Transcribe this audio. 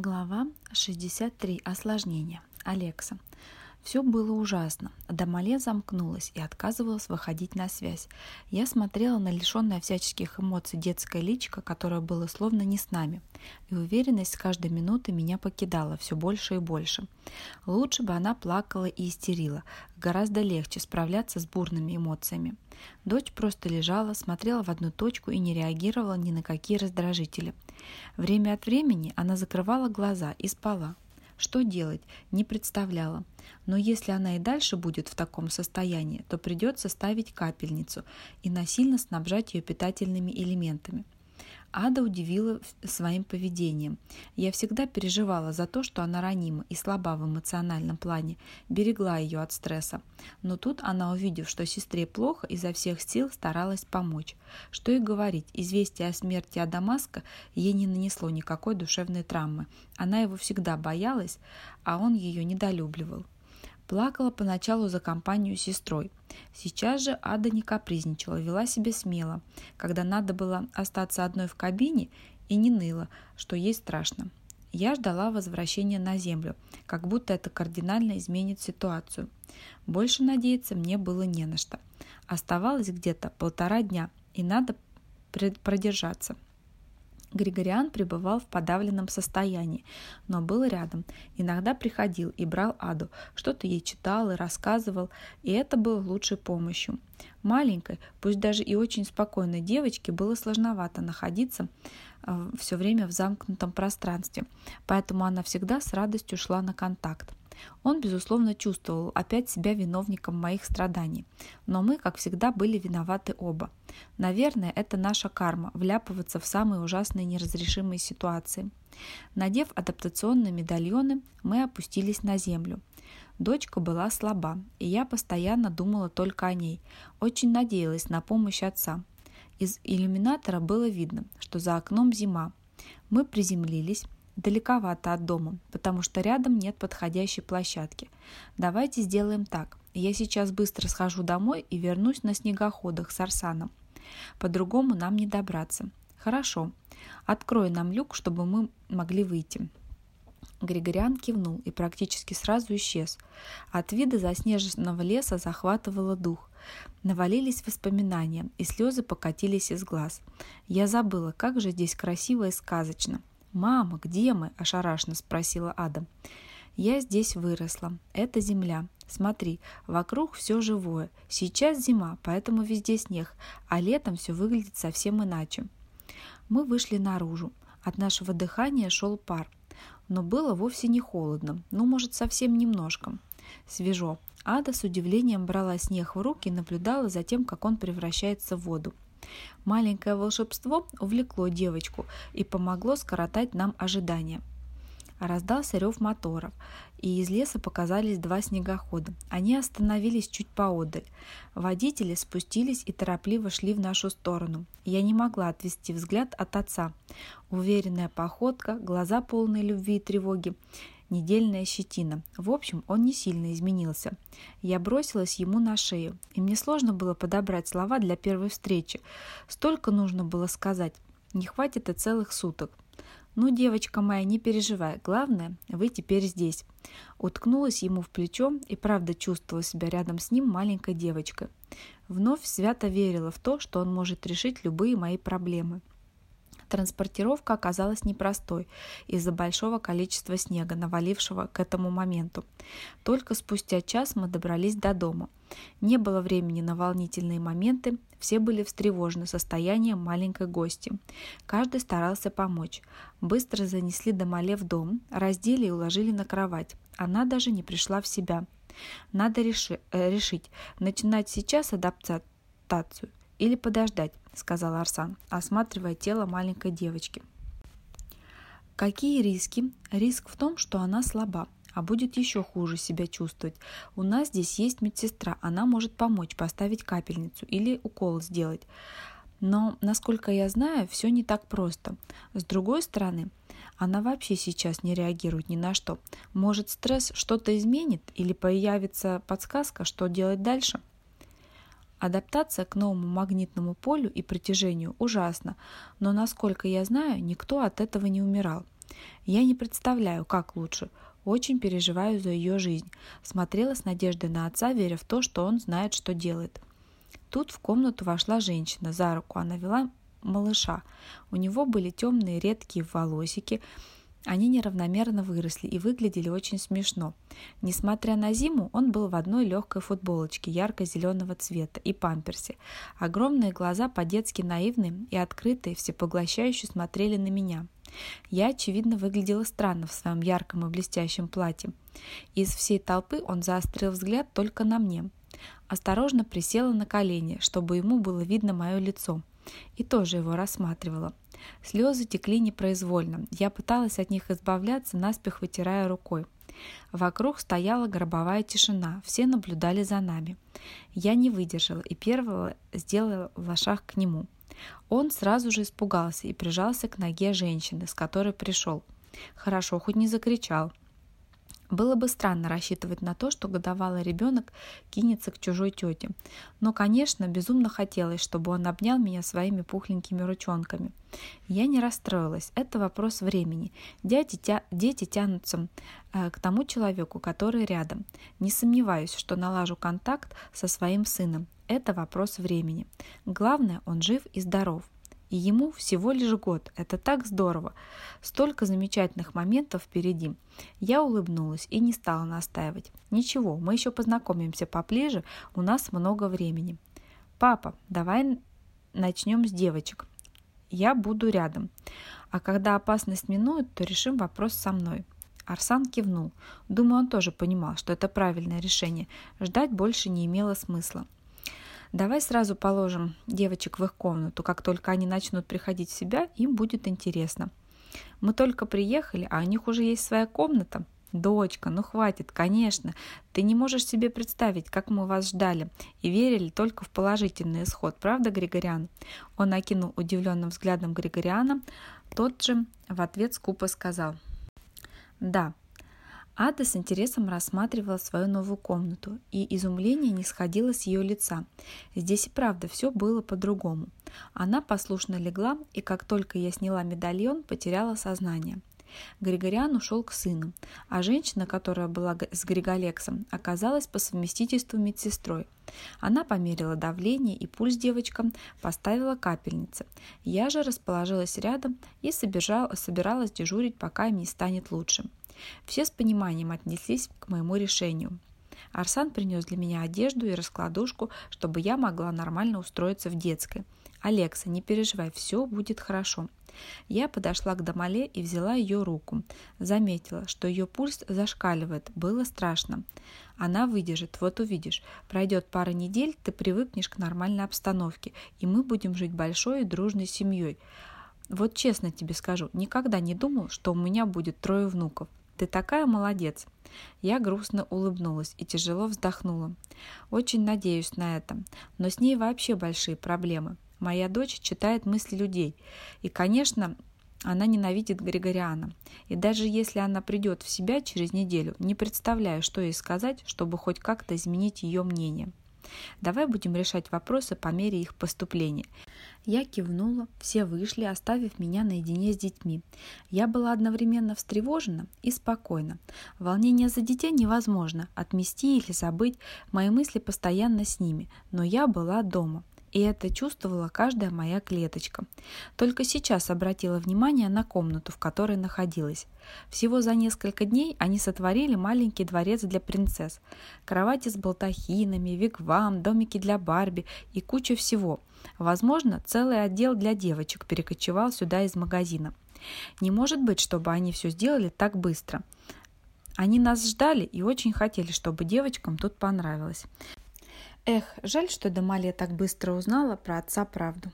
Глава 63. Осложнения. Алекса. Все было ужасно. Дамале замкнулась и отказывалась выходить на связь. Я смотрела на лишенное всяческих эмоций детское личико, которое было словно не с нами. И уверенность с каждой минуты меня покидала все больше и больше. Лучше бы она плакала и истерила. Гораздо легче справляться с бурными эмоциями. Дочь просто лежала, смотрела в одну точку и не реагировала ни на какие раздражители. Время от времени она закрывала глаза и спала. Что делать, не представляла. Но если она и дальше будет в таком состоянии, то придется ставить капельницу и насильно снабжать ее питательными элементами – Ада удивила своим поведением. Я всегда переживала за то, что она ранима и слаба в эмоциональном плане, берегла ее от стресса. Но тут она, увидев, что сестре плохо, изо всех сил старалась помочь. Что и говорить, известие о смерти Адамаска ей не нанесло никакой душевной травмы. Она его всегда боялась, а он ее недолюбливал. Плакала поначалу за компанию с сестрой. Сейчас же Ада не капризничала, вела себя смело, когда надо было остаться одной в кабине и не ныла, что ей страшно. Я ждала возвращения на Землю, как будто это кардинально изменит ситуацию. Больше надеяться мне было не на что. Оставалось где-то полтора дня, и надо продержаться. Григориан пребывал в подавленном состоянии, но был рядом. Иногда приходил и брал Аду, что-то ей читал и рассказывал, и это было лучшей помощью. Маленькой, пусть даже и очень спокойной девочке было сложновато находиться э, все время в замкнутом пространстве, поэтому она всегда с радостью шла на контакт. Он, безусловно, чувствовал опять себя виновником моих страданий. Но мы, как всегда, были виноваты оба. Наверное, это наша карма – вляпываться в самые ужасные неразрешимые ситуации. Надев адаптационные медальоны, мы опустились на землю. Дочка была слаба, и я постоянно думала только о ней. Очень надеялась на помощь отца. Из иллюминатора было видно, что за окном зима. Мы приземлились, далековато от дома, потому что рядом нет подходящей площадки. Давайте сделаем так. Я сейчас быстро схожу домой и вернусь на снегоходах с Арсаном. По-другому нам не добраться. Хорошо. Открой нам люк, чтобы мы могли выйти. Григориан кивнул и практически сразу исчез. От вида заснеженного леса захватывало дух. Навалились воспоминания, и слезы покатились из глаз. Я забыла, как же здесь красиво и сказочно. «Мама, где мы?» – ошарашенно спросила Адам. «Я здесь выросла. Это земля. Смотри, вокруг все живое. Сейчас зима, поэтому везде снег, а летом все выглядит совсем иначе». Мы вышли наружу. От нашего дыхания шел пар. Но было вовсе не холодно, ну, может, совсем немножко. Свежо. Ада с удивлением брала снег в руки и наблюдала за тем, как он превращается в воду. Маленькое волшебство увлекло девочку и помогло скоротать нам ожидания. Раздался рев моторов, и из леса показались два снегохода. Они остановились чуть поодаль. Водители спустились и торопливо шли в нашу сторону. Я не могла отвести взгляд от отца. Уверенная походка, глаза полные любви и тревоги недельная щетина. В общем, он не сильно изменился. Я бросилась ему на шею, и мне сложно было подобрать слова для первой встречи. Столько нужно было сказать. Не хватит и целых суток. «Ну, девочка моя, не переживай. Главное, вы теперь здесь». Уткнулась ему в плечо и правда чувствовала себя рядом с ним маленькой девочкой. Вновь свято верила в то, что он может решить любые мои проблемы. Транспортировка оказалась непростой из-за большого количества снега, навалившего к этому моменту. Только спустя час мы добрались до дома. Не было времени на волнительные моменты, все были встревожены состоянием маленькой гости. Каждый старался помочь. Быстро занесли Домале в дом, раздели и уложили на кровать. Она даже не пришла в себя. Надо реши, э, решить, начинать сейчас адаптацию или подождать, сказал Арсан, осматривая тело маленькой девочки. Какие риски? Риск в том, что она слаба, а будет еще хуже себя чувствовать. У нас здесь есть медсестра, она может помочь поставить капельницу или укол сделать. Но, насколько я знаю, все не так просто. С другой стороны, она вообще сейчас не реагирует ни на что. Может, стресс что-то изменит или появится подсказка, что делать дальше? Адаптация к новому магнитному полю и притяжению ужасна, но, насколько я знаю, никто от этого не умирал. Я не представляю, как лучше. Очень переживаю за ее жизнь. Смотрела с надеждой на отца, веря в то, что он знает, что делает. Тут в комнату вошла женщина. За руку она вела малыша. У него были темные редкие волосики, они неравномерно выросли и выглядели очень смешно. Несмотря на зиму, он был в одной легкой футболочке ярко-зеленого цвета и памперсе. Огромные глаза по-детски наивные и открытые, всепоглощающе смотрели на меня. Я, очевидно, выглядела странно в своем ярком и блестящем платье. Из всей толпы он заострил взгляд только на мне. Осторожно присела на колени, чтобы ему было видно мое лицо, и тоже его рассматривала. Слезы текли непроизвольно. Я пыталась от них избавляться, наспех вытирая рукой. Вокруг стояла гробовая тишина, все наблюдали за нами. Я не выдержала и первого сделала шаг к нему. Он сразу же испугался и прижался к ноге женщины, с которой пришел. Хорошо, хоть не закричал. Было бы странно рассчитывать на то, что годовалый ребенок кинется к чужой тете. Но, конечно, безумно хотелось, чтобы он обнял меня своими пухленькими ручонками. Я не расстроилась. Это вопрос времени. Дети, тя... Дети тянутся э, к тому человеку, который рядом. Не сомневаюсь, что налажу контакт со своим сыном. Это вопрос времени. Главное, он жив и здоров. И ему всего лишь год. Это так здорово. Столько замечательных моментов впереди. Я улыбнулась и не стала настаивать. Ничего, мы еще познакомимся поближе, у нас много времени. Папа, давай начнем с девочек. Я буду рядом. А когда опасность минует, то решим вопрос со мной. Арсан кивнул. Думаю, он тоже понимал, что это правильное решение. Ждать больше не имело смысла. Давай сразу положим девочек в их комнату. Как только они начнут приходить в себя, им будет интересно. Мы только приехали, а у них уже есть своя комната. Дочка, ну хватит, конечно. Ты не можешь себе представить, как мы вас ждали и верили только в положительный исход, правда, Григориан? Он окинул удивленным взглядом Григориана. Тот же в ответ скупо сказал. Да, Ада с интересом рассматривала свою новую комнату, и изумление не сходило с ее лица. Здесь и правда все было по-другому. Она послушно легла, и как только я сняла медальон, потеряла сознание. Григориан ушел к сыну, а женщина, которая была с Григолексом, оказалась по совместительству медсестрой. Она померила давление и пульс девочкам, поставила капельницы. Я же расположилась рядом и собиралась дежурить, пока им не станет лучше. Все с пониманием отнеслись к моему решению. Арсан принес для меня одежду и раскладушку, чтобы я могла нормально устроиться в детской. «Алекса, не переживай, все будет хорошо». Я подошла к Дамале и взяла ее руку. Заметила, что ее пульс зашкаливает. Было страшно. Она выдержит, вот увидишь. Пройдет пара недель, ты привыкнешь к нормальной обстановке, и мы будем жить большой и дружной семьей. Вот честно тебе скажу, никогда не думал, что у меня будет трое внуков. Ты такая молодец!» Я грустно улыбнулась и тяжело вздохнула. Очень надеюсь на это, но с ней вообще большие проблемы. Моя дочь читает мысли людей, и, конечно, она ненавидит Григориана. И даже если она придет в себя через неделю, не представляю, что ей сказать, чтобы хоть как-то изменить ее мнение. Давай будем решать вопросы по мере их поступления. Я кивнула, все вышли, оставив меня наедине с детьми. Я была одновременно встревожена и спокойна. Волнение за детей невозможно отмести или забыть, мои мысли постоянно с ними, но я была дома и это чувствовала каждая моя клеточка. Только сейчас обратила внимание на комнату, в которой находилась. Всего за несколько дней они сотворили маленький дворец для принцесс. Кровати с балдахинами, вигвам, домики для Барби и куча всего. Возможно, целый отдел для девочек перекочевал сюда из магазина. Не может быть, чтобы они все сделали так быстро. Они нас ждали и очень хотели, чтобы девочкам тут понравилось. Эх, жаль, что Дамалия так быстро узнала про отца правду.